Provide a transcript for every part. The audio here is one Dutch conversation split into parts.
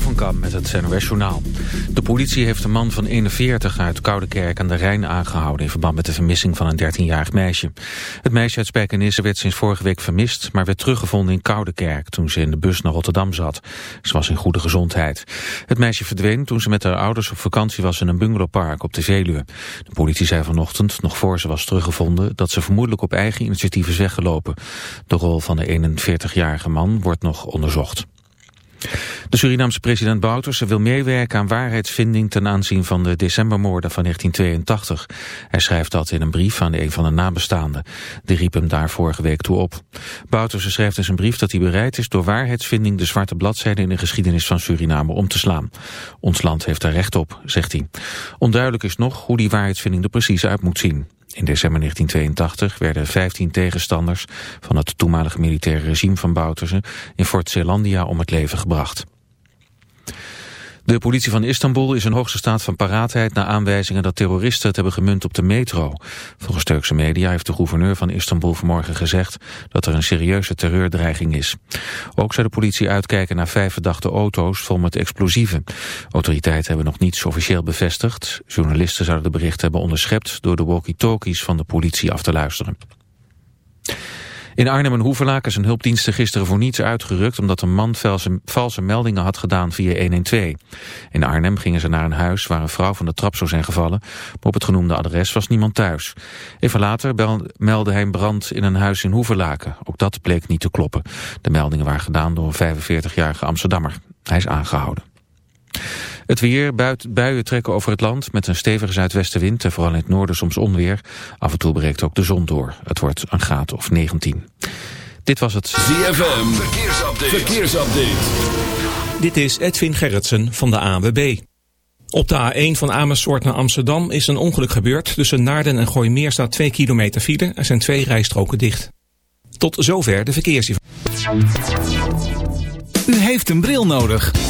Van met het NOS Journaal. De politie heeft een man van 41 uit Koudekerk aan de Rijn aangehouden... in verband met de vermissing van een 13-jarig meisje. Het meisje uit Spijkenisse werd sinds vorige week vermist... maar werd teruggevonden in Koudekerk toen ze in de bus naar Rotterdam zat. Ze was in goede gezondheid. Het meisje verdween toen ze met haar ouders op vakantie was... in een bungalowpark op de Veluwe. De politie zei vanochtend, nog voor ze was teruggevonden... dat ze vermoedelijk op eigen initiatief is weggelopen. De rol van de 41-jarige man wordt nog onderzocht. De Surinaamse president Bouterse wil meewerken aan waarheidsvinding ten aanzien van de decembermoorden van 1982. Hij schrijft dat in een brief aan een van de nabestaanden. Die riep hem daar vorige week toe op. Bouterse schrijft in zijn brief dat hij bereid is door waarheidsvinding de zwarte bladzijde in de geschiedenis van Suriname om te slaan. Ons land heeft daar recht op, zegt hij. Onduidelijk is nog hoe die waarheidsvinding er precies uit moet zien. In december 1982 werden 15 tegenstanders van het toenmalige militaire regime van Bouterse in Fort Zeelandia om het leven gebracht. De politie van Istanbul is in hoogste staat van paraatheid... na aanwijzingen dat terroristen het hebben gemunt op de metro. Volgens Turkse media heeft de gouverneur van Istanbul vanmorgen gezegd... dat er een serieuze terreurdreiging is. Ook zou de politie uitkijken naar vijf verdachte auto's vol met explosieven. Autoriteiten hebben nog niets officieel bevestigd. Journalisten zouden de bericht hebben onderschept... door de walkie-talkies van de politie af te luisteren. In Arnhem en Hoevelaken zijn hulpdiensten gisteren voor niets uitgerukt... omdat een man valse, meldingen had gedaan via 112. In Arnhem gingen ze naar een huis waar een vrouw van de trap zou zijn gevallen... maar op het genoemde adres was niemand thuis. Even later meldde hij een brand in een huis in Hoevelaken. Ook dat bleek niet te kloppen. De meldingen waren gedaan door een 45-jarige Amsterdammer. Hij is aangehouden. Het weer, buien trekken over het land met een stevige zuidwestenwind en vooral in het noorden soms onweer. Af en toe breekt ook de zon door. Het wordt een graad of 19. Dit was het ZFM, verkeersupdate. verkeersupdate. Dit is Edwin Gerritsen van de AWB. Op de A1 van Amersfoort naar Amsterdam is een ongeluk gebeurd. Tussen Naarden en Gooimeer staat 2 kilometer file. Er zijn twee rijstroken dicht. Tot zover de verkeersinformatie. U heeft een bril nodig.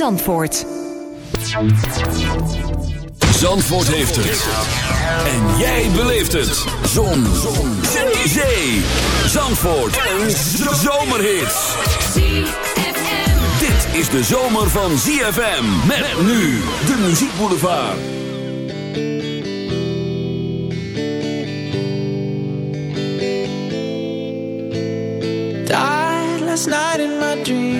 Zandvoort. Zandvoort heeft het. En jij beleeft het. Zon. Zon. Zee. Zandvoort. Een zomerhit. Dit is de zomer van ZFM. Met nu de muziekboulevard. Died last night in my dreams.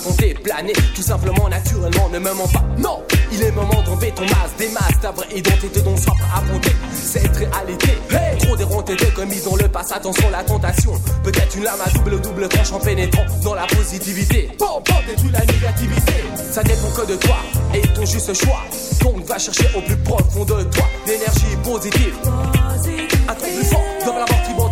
raconter, planer, tout simplement, naturellement, ne me mens pas. Non, il est moment d'enlever ton masque, des masques, ta vraie identité dont soif à bouter. Cette réalité, hey trop dérontée de commis dans le passé, attention la tentation. Peut-être une lame à double double tranche en pénétrant dans la positivité. Bon, bon, détruis la négativité. Ça dépend que de toi et ton juste choix. Donc va chercher au plus profond de toi l'énergie positive. Un truc plus fort dans la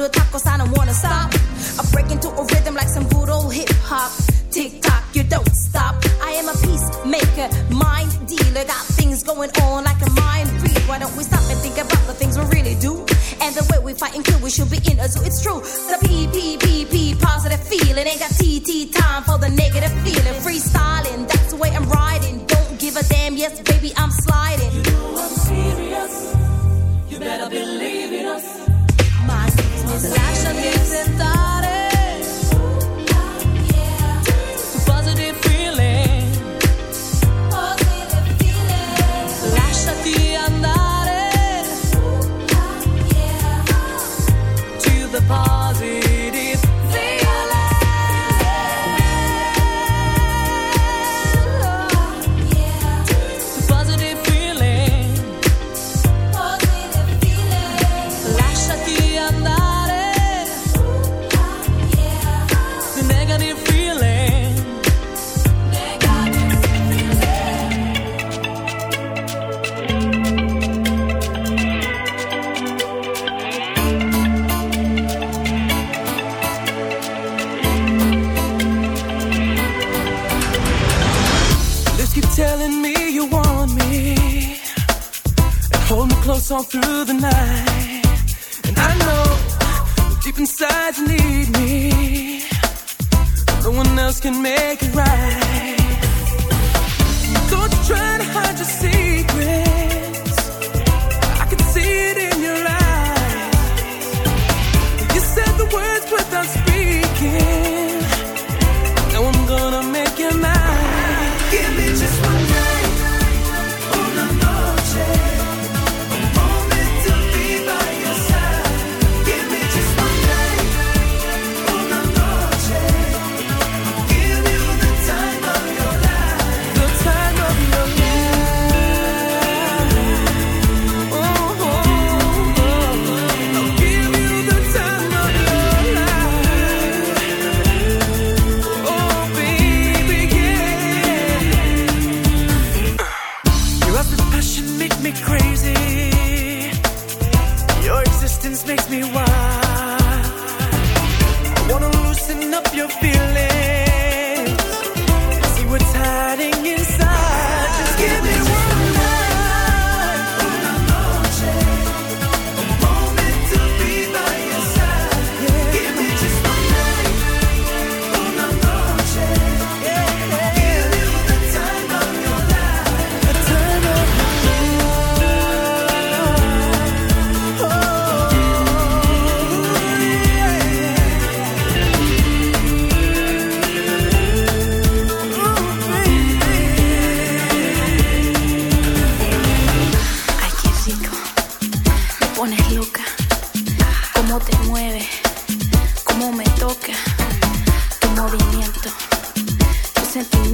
los tacos Hold me close all through the night. And I know deep inside you need me. No one else can make it right. Don't you try to hide your secret.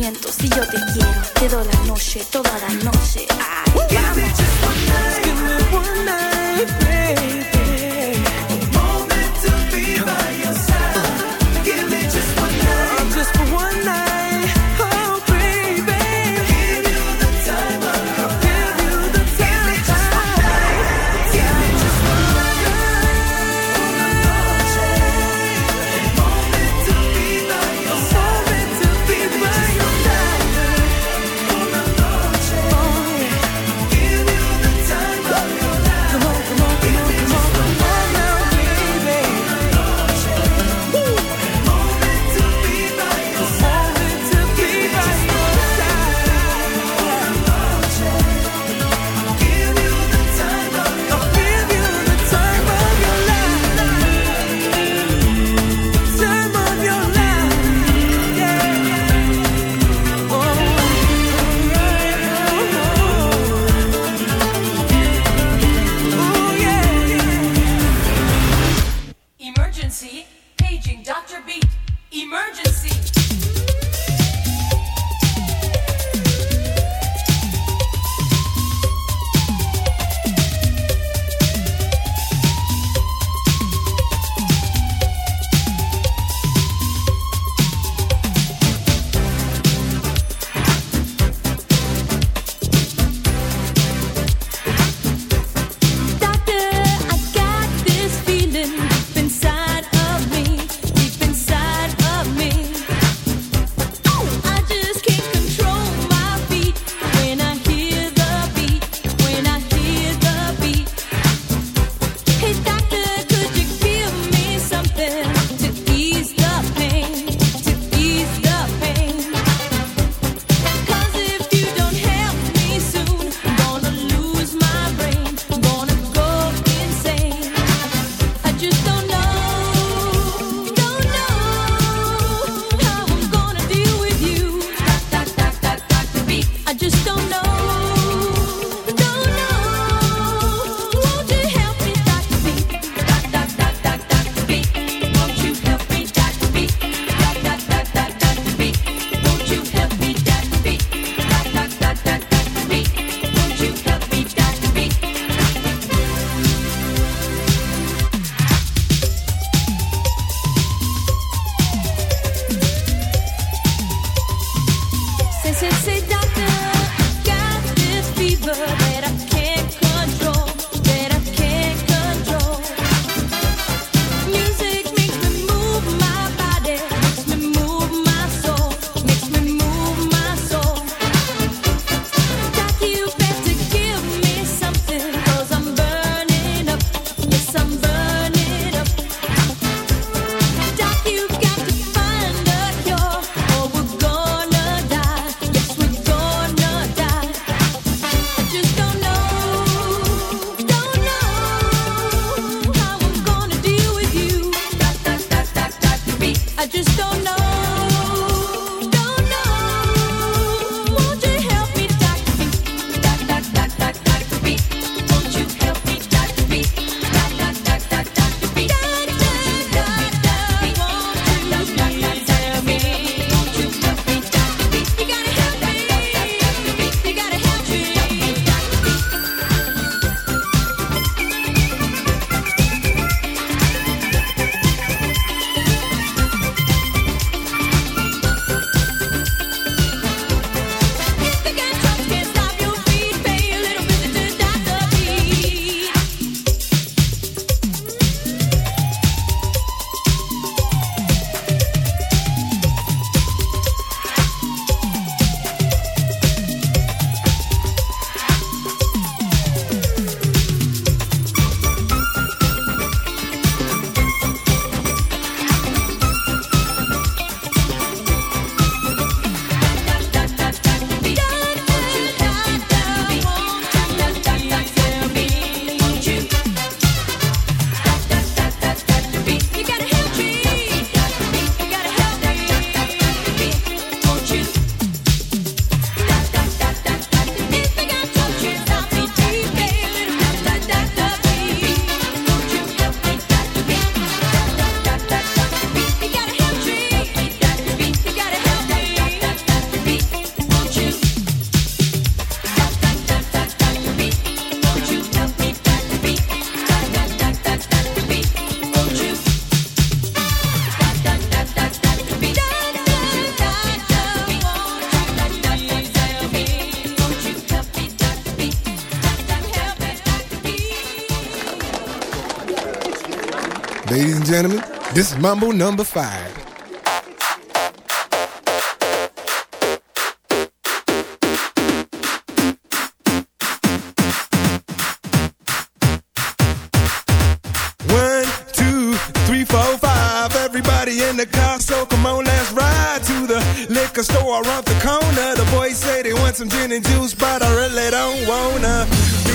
sentimientos y yo te quiero. Te doy la noche, toda la noche. Ah. This is Mambo number five. In the car, so come on, let's ride to the liquor store around the corner. The boys say they want some gin and juice, but I really don't wanna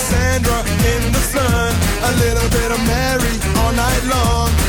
little bit of Sandra in the sun. A little bit of Mary all night long.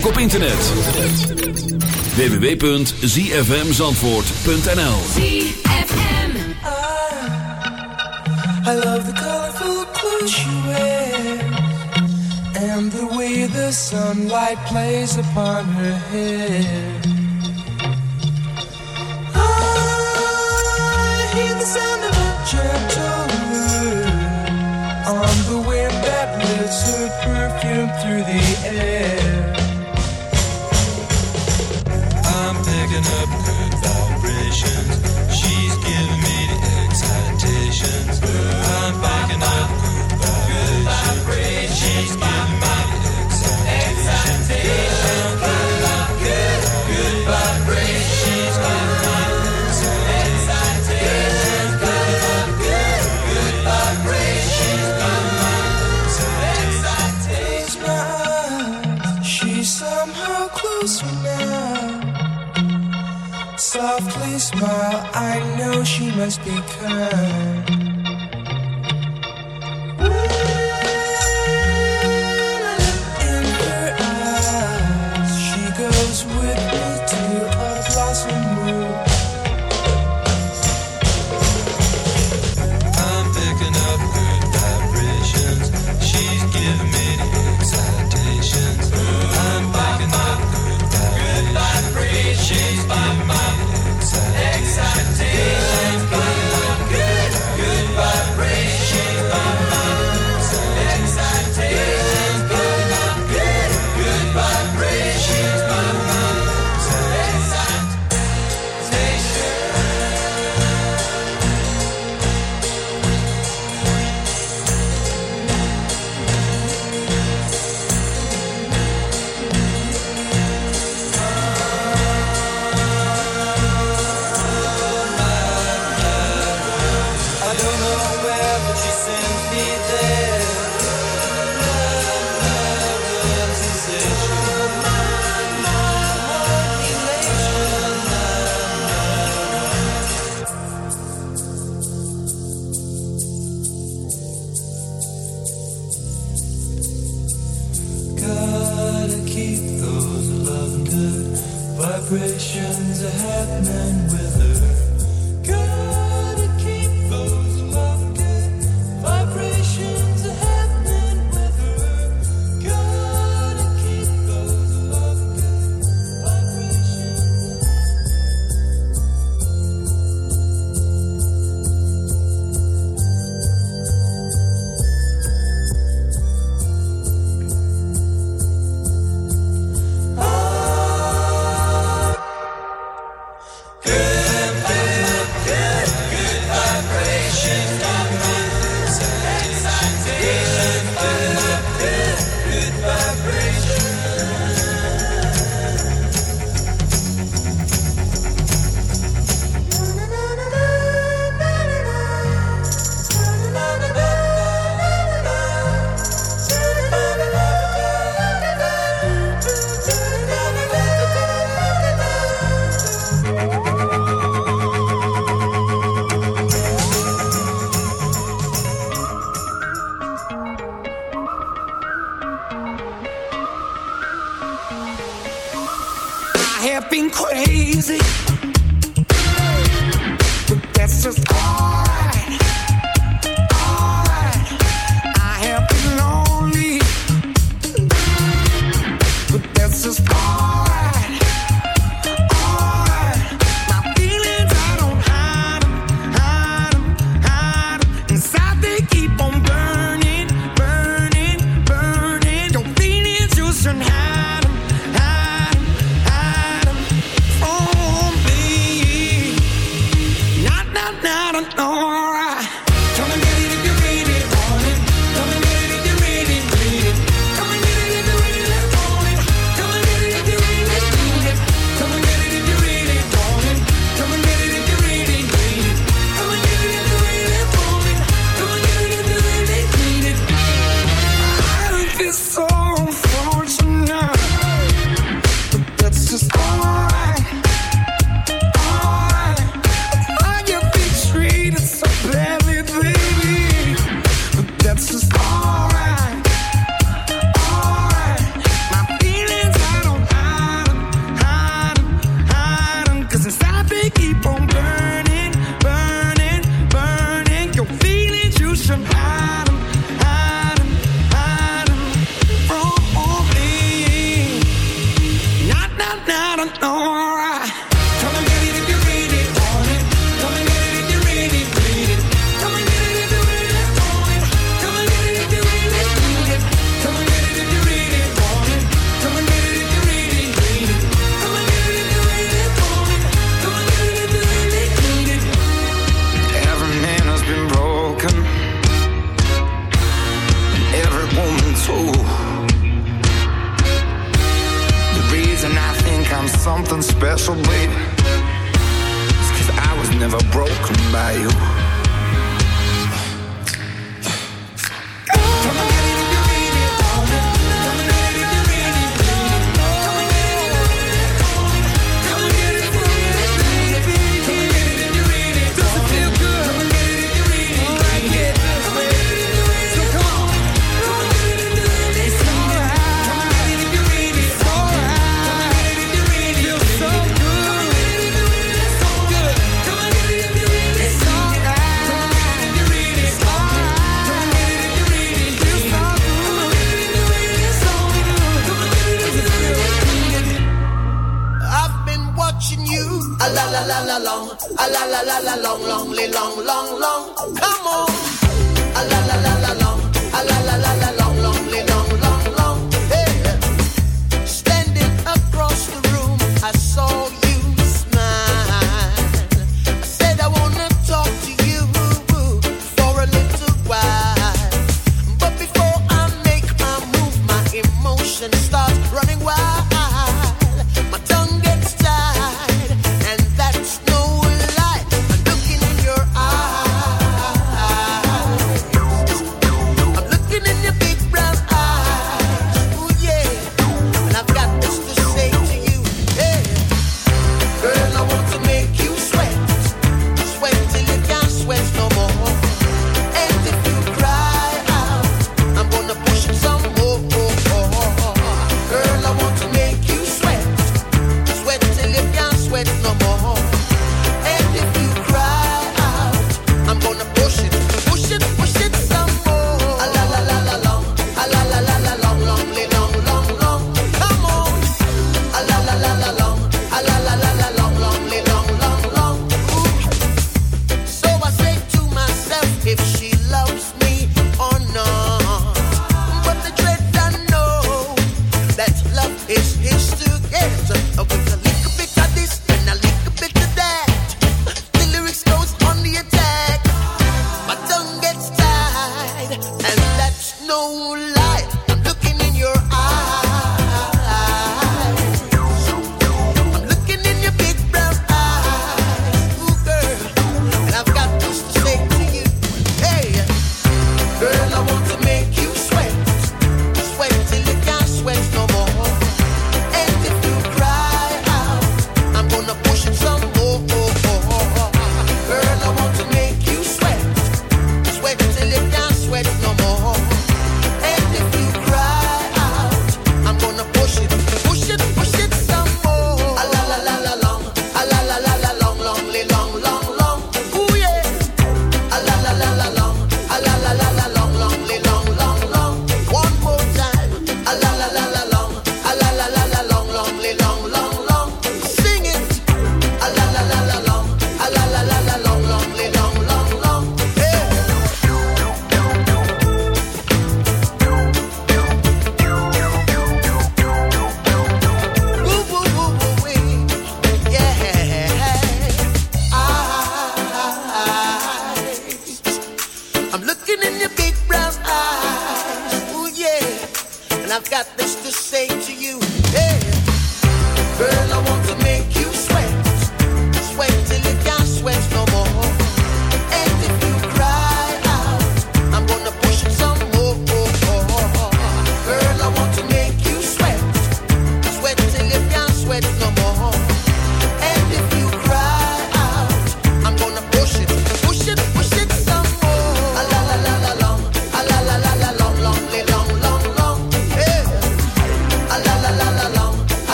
ook op internet. www.zfmzandvoort.nl ZFM I, ah, I love the colorful clothes she wear And the way the sunlight plays upon her hair. I hear the sound of a gentle on the wind that lifts her perfume through the air. Must be kind.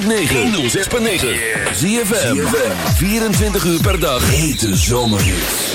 106.9. Zie je 24 uur per dag. Hete zomerhits.